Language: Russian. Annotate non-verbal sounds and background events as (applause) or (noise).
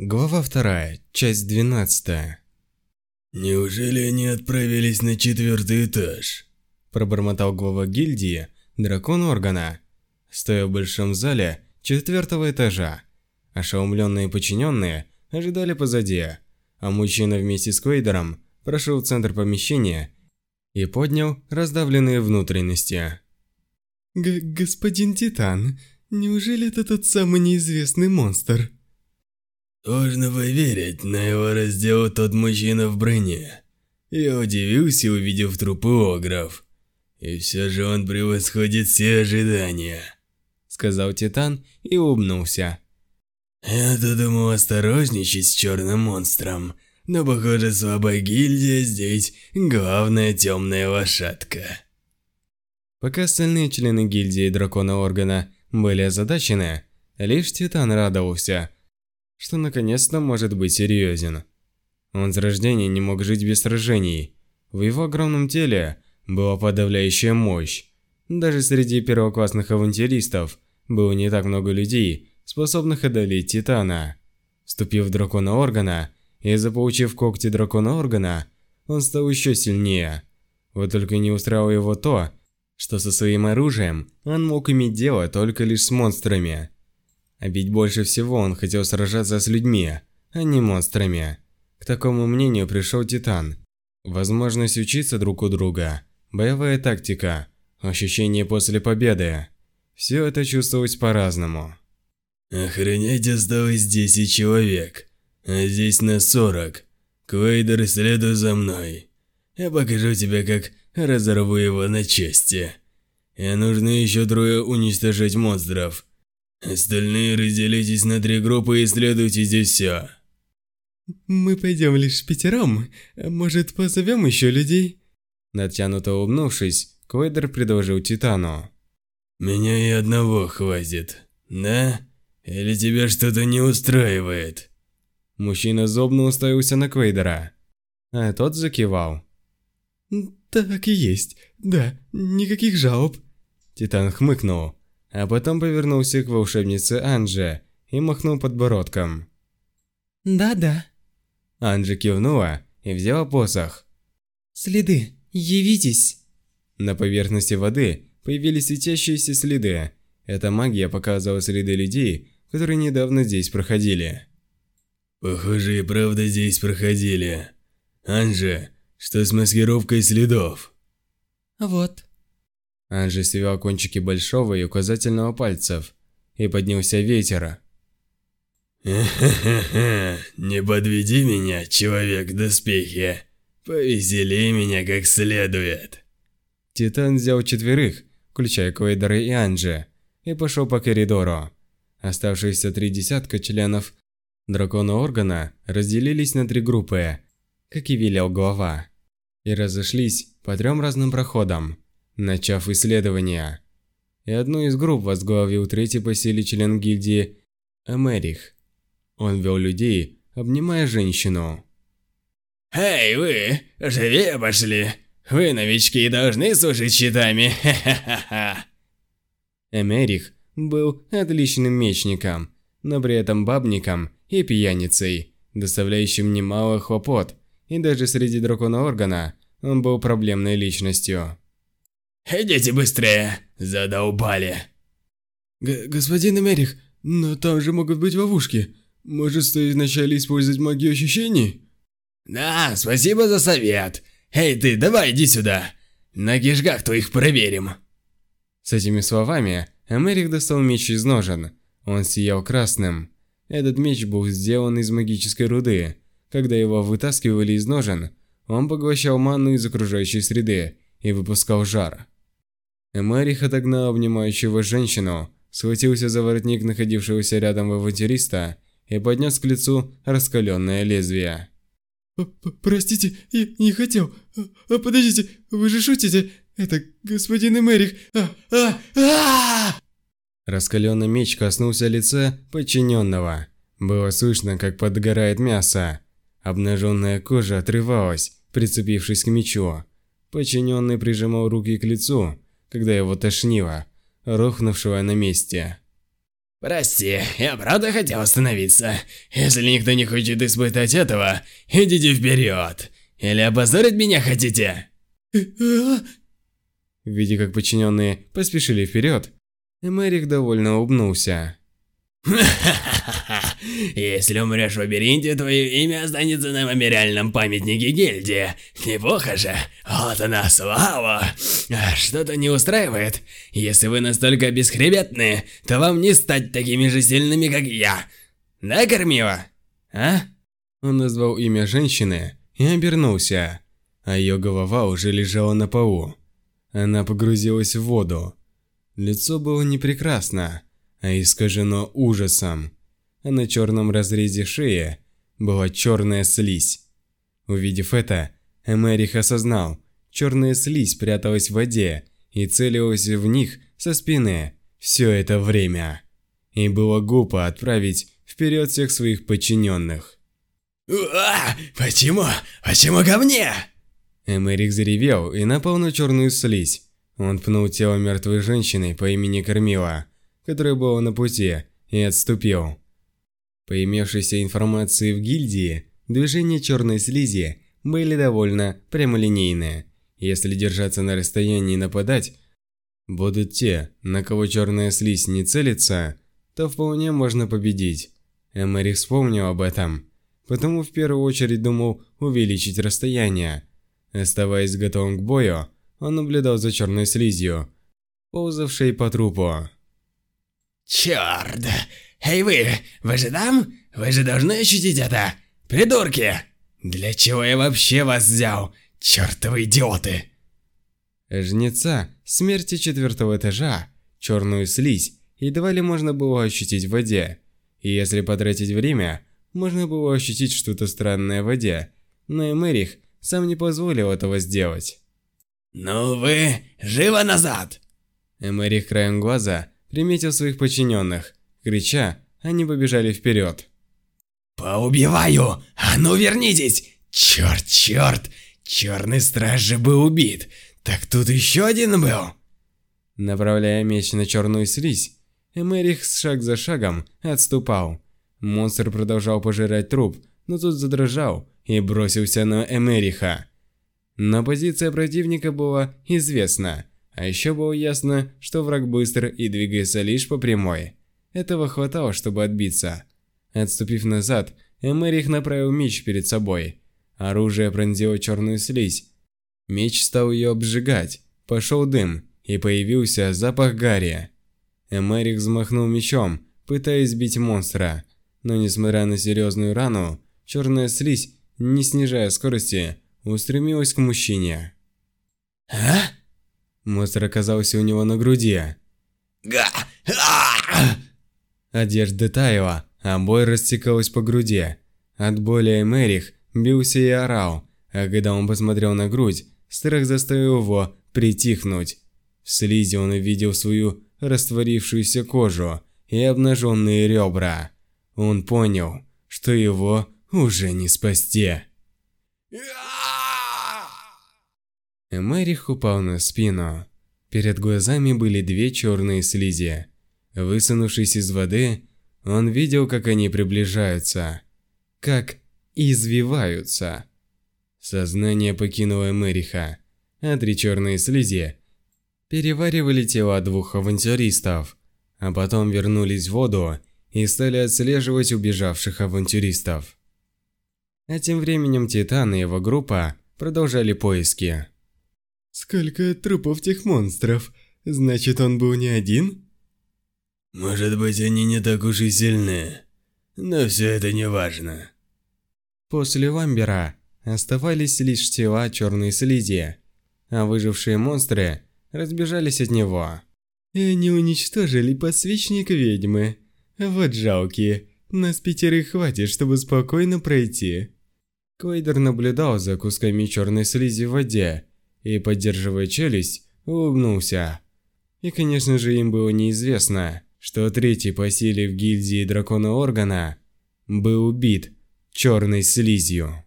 Глава вторая, часть двенадцатая. «Неужели они отправились на четвертый этаж?» Пробормотал глава гильдии, дракон органа, стоя в большом зале четвертого этажа. Ошеломленные подчиненные ожидали позади, а мужчина вместе с Квейдером прошел в центр помещения и поднял раздавленные внутренности. Г «Господин Титан, неужели это тот самый неизвестный монстр?» Сложно поверить, но его раздел тот мужчина в броне. Я удивился, увидев трупы огров. И все же он превосходит все ожидания. Сказал Титан и улыбнулся. Я-то думал осторожничать с черным монстром, но похоже слабая гильдия здесь главная темная лошадка. Пока остальные члены гильдии Дракона Органа были озадачены, лишь Титан радовался – что наконец-то может быть серьезен. Он с рождения не мог жить без сражений. В его огромном теле была подавляющая мощь. Даже среди первоклассных авантюристов было не так много людей, способных одолеть Титана. Вступив в Дракона Органа и заполучив когти Дракона Органа, он стал еще сильнее. Вот только не устраивало его то, что со своим оружием он мог иметь дело только лишь с монстрами. А ведь больше всего он хотел сражаться с людьми, а не монстрами. К такому мнению пришел Титан. Возможность учиться друг у друга, боевая тактика, ощущение после победы. Все это чувствовалось по-разному. Охранять осталось 10 человек, а здесь на 40. Квейдер, следуй за мной. Я покажу тебе, как разорву его на части. И нужно еще трое уничтожить монстров. Остальные разделитесь на три группы и исследуйте здесь все. Мы пойдем лишь пятером. Может, позовем еще людей? Натянуто улыбнувшись, Квейдер предложил Титану. Меня и одного хватит, да? Или тебя что-то не устраивает? Мужчина зобно уставился на Квейдера, а тот закивал. Так и есть, да, никаких жалоб. Титан хмыкнул, а потом повернулся к волшебнице Анже и махнул подбородком. «Да-да». Анже кивнула и взяла посох. «Следы, явитесь!» На поверхности воды появились светящиеся следы. Эта магия показывала следы людей, которые недавно здесь проходили. «Похоже, и правда здесь проходили. Анже, что с маскировкой следов?» «Вот». Анжи свел кончики большого и указательного пальцев, и поднялся ветер. «Ха-ха-ха, (laughs) не подведи меня, человек в доспехе. Повесели меня как следует». Титан взял четверых, включая Квейдера и Анжи, и пошел по коридору. Оставшиеся три десятка членов Дракона Органа разделились на три группы, как и велел глава, и разошлись по трем разным проходам начав исследование. И одну из групп возглавил третий по силе член гильдии Америх. Он вел людей, обнимая женщину. «Эй, вы! Живее пошли! Вы, новички, должны служить щитами! Ха-ха-ха!» Эмерих был отличным мечником, но при этом бабником и пьяницей, доставляющим немало хлопот, и даже среди дракона Органа он был проблемной личностью. Идите быстрее, задолбали. Г господин Эмерих, но там же могут быть ловушки. Может, стоит вначале использовать магию ощущений? Да, спасибо за совет. Эй ты, давай иди сюда. На кишках твоих проверим. С этими словами Эмерих достал меч из ножен. Он сиял красным. Этот меч был сделан из магической руды. Когда его вытаскивали из ножен, он поглощал ману из окружающей среды и выпускал жар. Эмарих отогнал обнимающего женщину, схватился за воротник находившегося рядом авантюриста и поднес к лицу раскаленное лезвие. «Простите, я не хотел. А, а, подождите, вы же шутите? Это господин Эмерих. А, а, а!» Раскаленный меч коснулся лица подчиненного. Было слышно, как подгорает мясо. Обнаженная кожа отрывалась, прицепившись к мечу. Подчиненный прижимал руки к лицу, когда его тошнило, рухнувшего на месте. Прости, я правда хотел остановиться. Если никто не хочет испытать этого, идите вперед. Или опозорить меня хотите? Видя, как подчиненные поспешили вперед, Эмерих довольно улыбнулся. (laughs) Если умрешь в лабиринте, твое имя останется на мемориальном памятнике гильдии. Неплохо же. Вот она, слава. Что-то не устраивает. Если вы настолько бесхребетные, то вам не стать такими же сильными, как я. Да, Кормила? А? Он назвал имя женщины и обернулся, а ее голова уже лежала на полу. Она погрузилась в воду. Лицо было не прекрасно, а искажено ужасом, а на черном разрезе шеи была черная слизь. Увидев это, Эмерих осознал, черная слизь пряталась в воде и целилась в них со спины все это время. И было глупо отправить вперед всех своих подчиненных. Уа! Почему? Почему ко мне? Эмерик заревел и напал на черную слизь. Он пнул тело мертвой женщины по имени Кормила, которая была на пути, и отступил. По имевшейся информации в гильдии, движения черной слизи были довольно прямолинейные. Если держаться на расстоянии и нападать, будут те, на кого черная слизь не целится, то вполне можно победить. Эмери вспомнил об этом, потому в первую очередь думал увеличить расстояние. Оставаясь готовым к бою, он наблюдал за черной слизью, ползавшей по трупу. Черт! Эй вы, вы же там? Вы же должны ощутить это! Придурки! Для чего я вообще вас взял? Чертовы идиоты! Жнеца смерти четвертого этажа, черную слизь, едва ли можно было ощутить в воде. И если потратить время, можно было ощутить что-то странное в воде, но Эмерих сам не позволил этого сделать. «Ну вы, живо назад!» Эмерих краем глаза приметил своих подчиненных. Крича, они побежали вперед. «Поубиваю! А ну вернитесь! Черт, черт! Черный страж же был убит! Так тут еще один был!» Направляя меч на черную слизь, Эмерих шаг за шагом отступал. Монстр продолжал пожирать труп, но тут задрожал и бросился на Эмериха. Но позиция противника была известна, а еще было ясно, что враг быстр и двигается лишь по прямой. Этого хватало, чтобы отбиться. Отступив назад, Эмерих направил меч перед собой. Оружие пронзило черную слизь. Меч стал ее обжигать, пошел дым, и появился запах гари. Эмерих взмахнул мечом, пытаясь сбить монстра, но несмотря на серьезную рану, черная слизь, не снижая скорости, устремилась к мужчине. «А?» Монстр оказался у него на груди. Га! А! Одежда таяла, а бой растекалась по груди. От боли Эмерих бился и орал, а когда он посмотрел на грудь, страх заставил его притихнуть. В слизи он увидел свою растворившуюся кожу и обнаженные ребра. Он понял, что его уже не спасти. Эмерих упал на спину. Перед глазами были две черные слизи. Высунувшись из воды, он видел, как они приближаются. Как извиваются. Сознание покинуло Эмериха, а три черные слизи переваривали тела двух авантюристов, а потом вернулись в воду и стали отслеживать убежавших авантюристов. А тем временем Титан и его группа продолжали поиски. Сколько трупов тех монстров? Значит, он был не один? Может быть, они не так уж и сильны. Но все это не важно. После Ламбера оставались лишь тела черной слизи, а выжившие монстры разбежались от него. И они уничтожили подсвечник ведьмы. Вот жалкие. Нас пятерых хватит, чтобы спокойно пройти. Квейдер наблюдал за кусками черной слизи в воде и, поддерживая челюсть, улыбнулся. И, конечно же, им было неизвестно, что третий по силе в гильдии Дракона Органа был убит черной слизью.